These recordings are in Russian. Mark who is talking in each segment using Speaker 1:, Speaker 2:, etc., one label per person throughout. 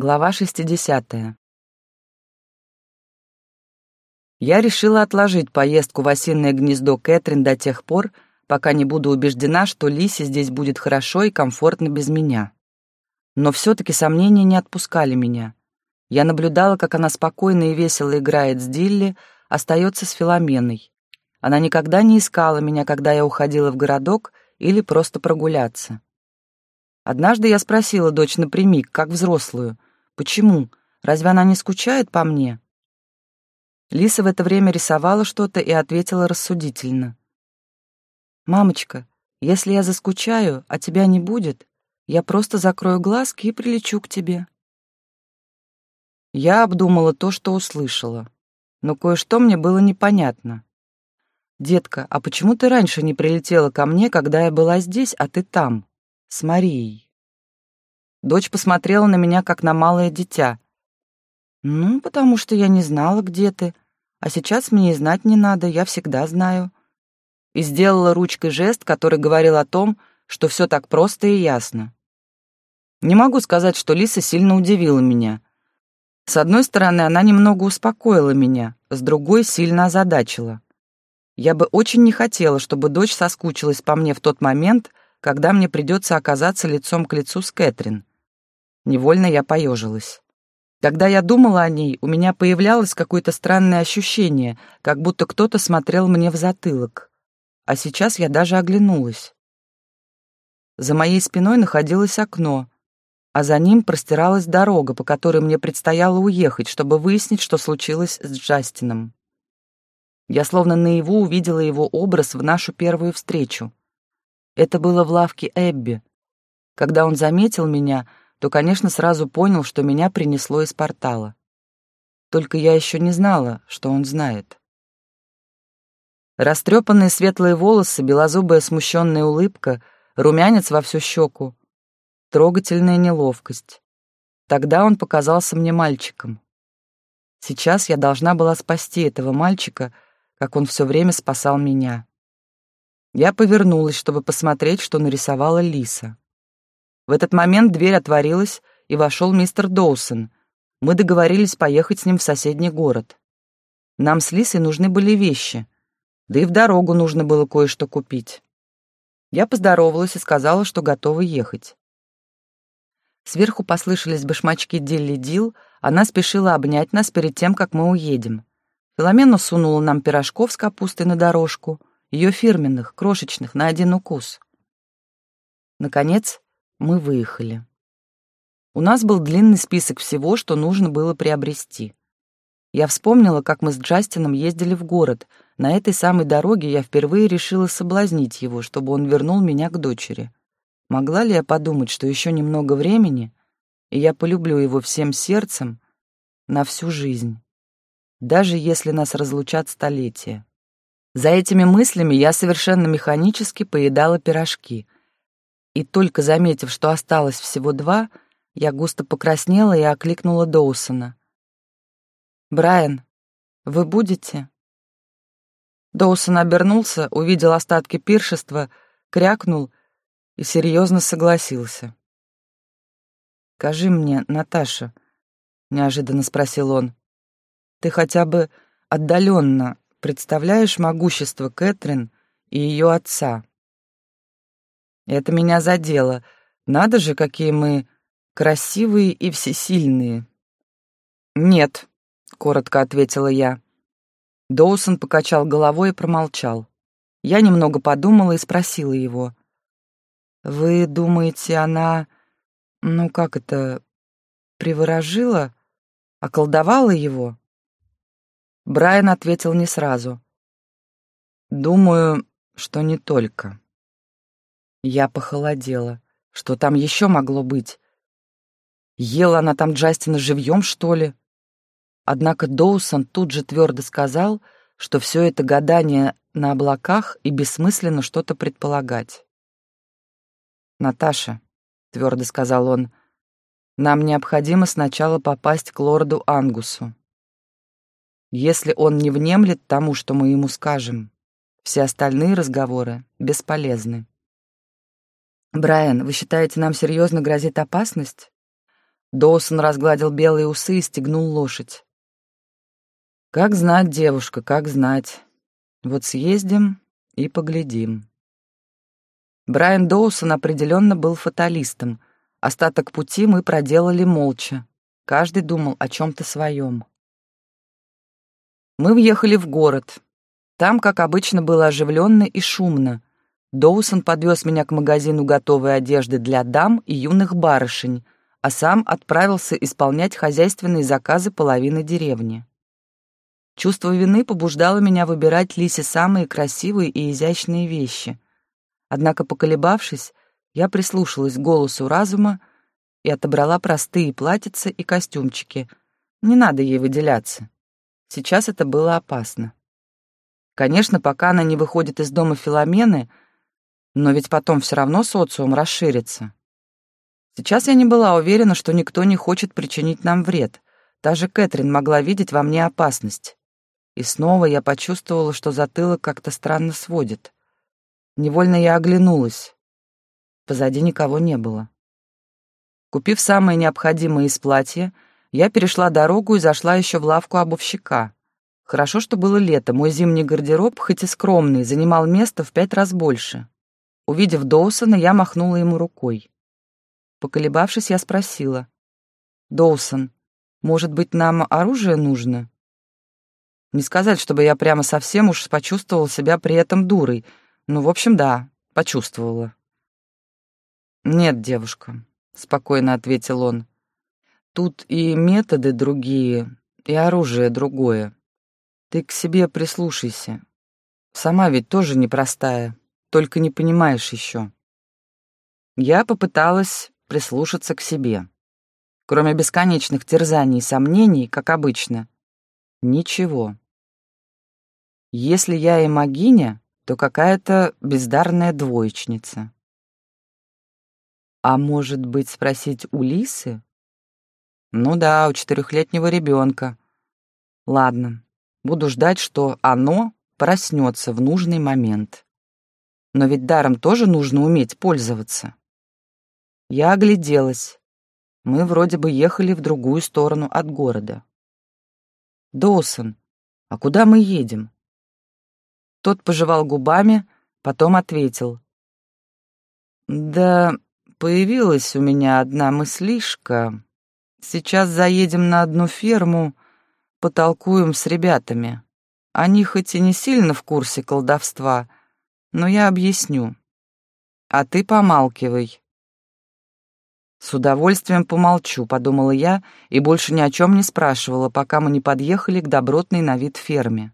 Speaker 1: Глава 60. Я решила отложить поездку в осиное гнездо Кэтрин до тех пор, пока не буду убеждена, что Лисе здесь будет хорошо и комфортно без меня. Но все-таки сомнения не отпускали меня. Я наблюдала, как она спокойно и весело играет с Дилли, остается с Филоменой. Она никогда не искала меня, когда я уходила в городок или просто прогуляться. Однажды я спросила дочь напрямик, как взрослую, почему, разве она не скучает по мне? Лиса в это время рисовала что-то и ответила рассудительно. «Мамочка, если я заскучаю, а тебя не будет, я просто закрою глазки и прилечу к тебе». Я обдумала то, что услышала, но кое-что мне было непонятно. «Детка, а почему ты раньше не прилетела ко мне, когда я была здесь, а ты там?» с Марией. Дочь посмотрела на меня, как на малое дитя. «Ну, потому что я не знала, где ты. А сейчас мне и знать не надо, я всегда знаю». И сделала ручкой жест, который говорил о том, что все так просто и ясно. Не могу сказать, что Лиса сильно удивила меня. С одной стороны, она немного успокоила меня, с другой — сильно озадачила. Я бы очень не хотела, чтобы дочь соскучилась по мне в тот момент, когда мне придется оказаться лицом к лицу с Кэтрин. Невольно я поежилась. Когда я думала о ней, у меня появлялось какое-то странное ощущение, как будто кто-то смотрел мне в затылок. А сейчас я даже оглянулась. За моей спиной находилось окно, а за ним простиралась дорога, по которой мне предстояло уехать, чтобы выяснить, что случилось с Джастином. Я словно наяву увидела его образ в нашу первую встречу. Это было в лавке Эбби. Когда он заметил меня, то, конечно, сразу понял, что меня принесло из портала. Только я еще не знала, что он знает. Растрепанные светлые волосы, белозубая смущенная улыбка, румянец во всю щеку, трогательная неловкость. Тогда он показался мне мальчиком. Сейчас я должна была спасти этого мальчика, как он все время спасал меня. Я повернулась, чтобы посмотреть, что нарисовала Лиса. В этот момент дверь отворилась, и вошел мистер Доусон. Мы договорились поехать с ним в соседний город. Нам с Лисой нужны были вещи, да и в дорогу нужно было кое-что купить. Я поздоровалась и сказала, что готова ехать. Сверху послышались башмачки Дилли Дил, она спешила обнять нас перед тем, как мы уедем. Филомена сунула нам пирожков с капустой на дорожку, ее фирменных, крошечных, на один укус. Наконец, мы выехали. У нас был длинный список всего, что нужно было приобрести. Я вспомнила, как мы с Джастином ездили в город. На этой самой дороге я впервые решила соблазнить его, чтобы он вернул меня к дочери. Могла ли я подумать, что еще немного времени, и я полюблю его всем сердцем на всю жизнь, даже если нас разлучат столетия? За этими мыслями я совершенно механически поедала пирожки. И только заметив, что осталось всего два, я густо покраснела и окликнула Доусона. «Брайан, вы будете?» Доусон обернулся, увидел остатки пиршества, крякнул и серьезно согласился. «Скажи мне, Наташа», — неожиданно спросил он, — «ты хотя бы отдаленно Представляешь могущество Кэтрин и ее отца? Это меня задело. Надо же, какие мы красивые и всесильные. Нет, коротко ответила я. Доусон покачал головой и промолчал. Я немного подумала и спросила его. «Вы думаете, она... ну как это... приворожила? Околдовала его?» Брайан ответил не сразу. «Думаю, что не только». Я похолодела. Что там еще могло быть? Ела она там Джастина живьем, что ли? Однако Доусон тут же твердо сказал, что все это гадание на облаках и бессмысленно что-то предполагать. «Наташа», — твердо сказал он, — «нам необходимо сначала попасть к лорду Ангусу если он не внемлет тому, что мы ему скажем. Все остальные разговоры бесполезны. «Брайан, вы считаете, нам серьезно грозит опасность?» Доусон разгладил белые усы и стегнул лошадь. «Как знать, девушка, как знать. Вот съездим и поглядим». Брайан Доусон определенно был фаталистом. Остаток пути мы проделали молча. Каждый думал о чем-то своем. Мы въехали в город. Там, как обычно, было оживленно и шумно. Доусон подвез меня к магазину готовой одежды для дам и юных барышень, а сам отправился исполнять хозяйственные заказы половины деревни. Чувство вины побуждало меня выбирать Лисе самые красивые и изящные вещи. Однако, поколебавшись, я прислушалась к голосу разума и отобрала простые платьица и костюмчики. Не надо ей выделяться. Сейчас это было опасно. Конечно, пока она не выходит из дома Филомены, но ведь потом все равно социум расширится. Сейчас я не была уверена, что никто не хочет причинить нам вред. Даже Кэтрин могла видеть во мне опасность. И снова я почувствовала, что затылок как-то странно сводит. Невольно я оглянулась. Позади никого не было. Купив самое необходимое из платья, я перешла дорогу и зашла еще в лавку обувщика. Хорошо, что было лето, мой зимний гардероб, хоть и скромный, занимал место в пять раз больше. Увидев Доусона, я махнула ему рукой. Поколебавшись, я спросила. «Доусон, может быть, нам оружие нужно?» Не сказать, чтобы я прямо совсем уж почувствовала себя при этом дурой. Ну, в общем, да, почувствовала. «Нет, девушка», — спокойно ответил он. «Тут и методы другие, и оружие другое. Ты к себе прислушайся. Сама ведь тоже непростая, только не понимаешь еще». Я попыталась прислушаться к себе. Кроме бесконечных терзаний и сомнений, как обычно, ничего. Если я и могиня, то какая-то бездарная двоечница. А может быть, спросить у Лисы? Ну да, у четырехлетнего ребенка. Ладно, буду ждать, что оно проснется в нужный момент. Но ведь даром тоже нужно уметь пользоваться. Я огляделась. Мы вроде бы ехали в другую сторону от города. «Доусон, а куда мы едем?» Тот пожевал губами, потом ответил. «Да появилась у меня одна мыслишка. Сейчас заедем на одну ферму, потолкуем с ребятами. Они хоть и не сильно в курсе колдовства, но я объясню. А ты помалкивай. «С удовольствием помолчу», — подумала я, и больше ни о чем не спрашивала, пока мы не подъехали к добротной на вид ферме.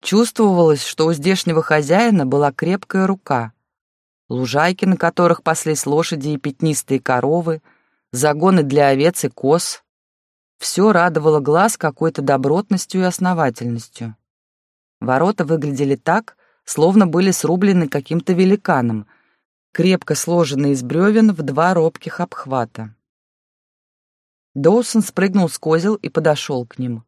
Speaker 1: Чувствовалось, что у здешнего хозяина была крепкая рука. Лужайки, на которых паслись лошади и пятнистые коровы, загоны для овец и коз. Все радовало глаз какой-то добротностью и основательностью. Ворота выглядели так, словно были срублены каким-то великаном — крепко сложенный из бревен в два робких обхвата. Доусон спрыгнул с козел и подошел к ним.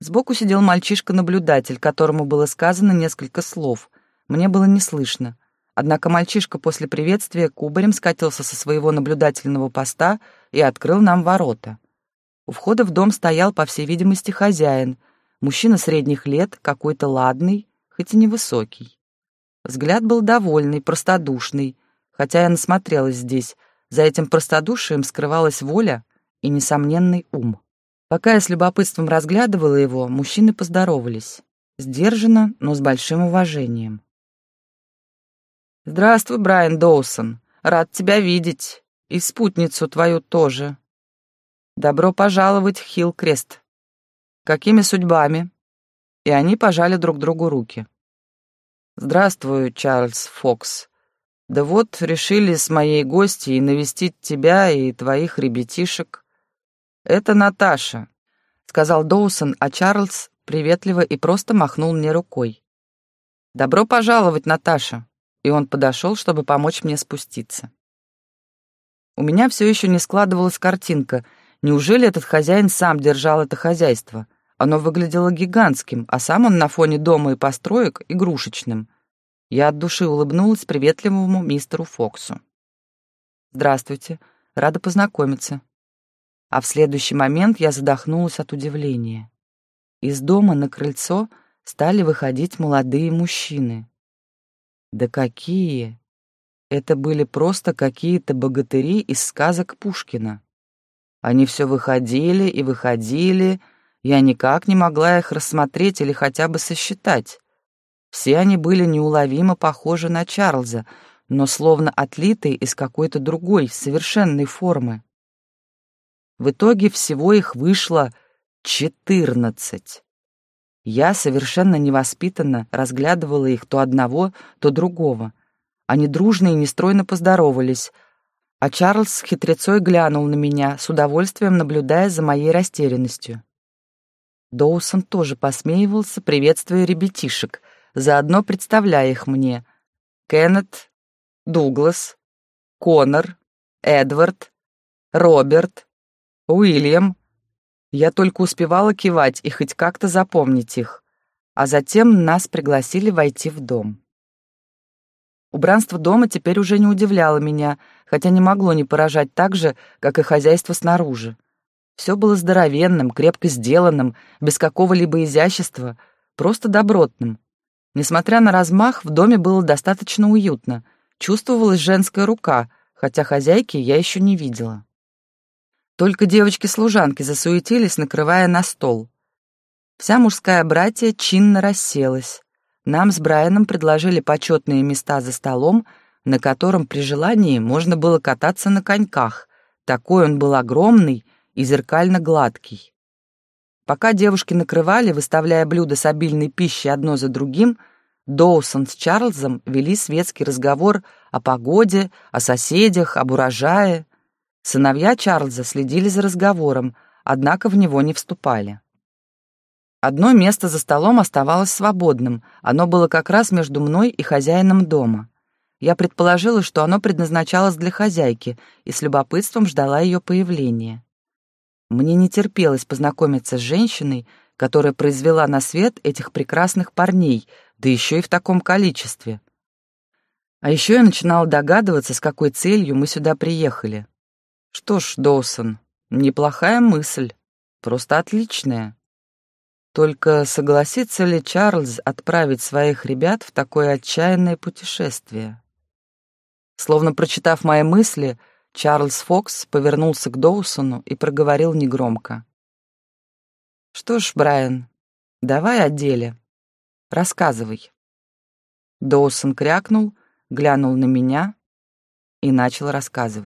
Speaker 1: Сбоку сидел мальчишка-наблюдатель, которому было сказано несколько слов. Мне было не слышно. Однако мальчишка после приветствия кубарем скатился со своего наблюдательного поста и открыл нам ворота. У входа в дом стоял, по всей видимости, хозяин, мужчина средних лет, какой-то ладный, хоть и невысокий. Взгляд был довольный, простодушный, Хотя я насмотрелась здесь, за этим простодушием скрывалась воля и несомненный ум. Пока я с любопытством разглядывала его, мужчины поздоровались. Сдержанно, но с большим уважением. «Здравствуй, Брайан Доусон. Рад тебя видеть. И спутницу твою тоже. Добро пожаловать в Хилл-Крест. Какими судьбами?» И они пожали друг другу руки. «Здравствуй, Чарльз Фокс. Да вот, решили с моей гостьей навестить тебя и твоих ребятишек. Это Наташа, сказал Доусон, а Чарльз приветливо и просто махнул мне рукой. Добро пожаловать, Наташа. И он подошел, чтобы помочь мне спуститься. У меня все еще не складывалась картинка. Неужели этот хозяин сам держал это хозяйство? Оно выглядело гигантским, а сам он на фоне дома и построек — игрушечным. Я от души улыбнулась приветливому мистеру Фоксу. «Здравствуйте. Рада познакомиться». а в следующий момент я задохнулась от удивления. Из дома на крыльцо стали выходить молодые мужчины. Да какие! Это были просто какие-то богатыри из сказок Пушкина. Они все выходили и выходили, я никак не могла их рассмотреть или хотя бы сосчитать. Все они были неуловимо похожи на Чарльза, но словно отлитые из какой-то другой, совершенной формы. В итоге всего их вышло четырнадцать. Я совершенно невоспитанно разглядывала их то одного, то другого. Они дружно и нестройно поздоровались, а Чарльз хитрецой глянул на меня, с удовольствием наблюдая за моей растерянностью. Доусон тоже посмеивался, приветствуя ребятишек, заодно представляя их мне. Кеннет, Дуглас, Конор, Эдвард, Роберт, Уильям. Я только успевала кивать и хоть как-то запомнить их, а затем нас пригласили войти в дом. Убранство дома теперь уже не удивляло меня, хотя не могло не поражать так же, как и хозяйство снаружи. Все было здоровенным, крепко сделанным, без какого-либо изящества, просто добротным. Несмотря на размах, в доме было достаточно уютно. Чувствовалась женская рука, хотя хозяйки я еще не видела. Только девочки-служанки засуетились, накрывая на стол. Вся мужская братья чинно расселась. Нам с Брайаном предложили почетные места за столом, на котором при желании можно было кататься на коньках. Такой он был огромный и зеркально гладкий. Пока девушки накрывали, выставляя блюда с обильной пищей одно за другим, Доусон с Чарльзом вели светский разговор о погоде, о соседях, об урожае. Сыновья Чарльза следили за разговором, однако в него не вступали. Одно место за столом оставалось свободным, оно было как раз между мной и хозяином дома. Я предположила, что оно предназначалось для хозяйки, и с любопытством ждала ее появления. Мне не терпелось познакомиться с женщиной, которая произвела на свет этих прекрасных парней, да еще и в таком количестве. А еще я начинала догадываться, с какой целью мы сюда приехали. Что ж, Доусон, неплохая мысль, просто отличная. Только согласится ли Чарльз отправить своих ребят в такое отчаянное путешествие? Словно прочитав мои мысли, Чарльз Фокс повернулся к Доусону и проговорил негромко. «Что ж, Брайан, давай о деле. Рассказывай». Доусон крякнул, глянул на меня и начал рассказывать.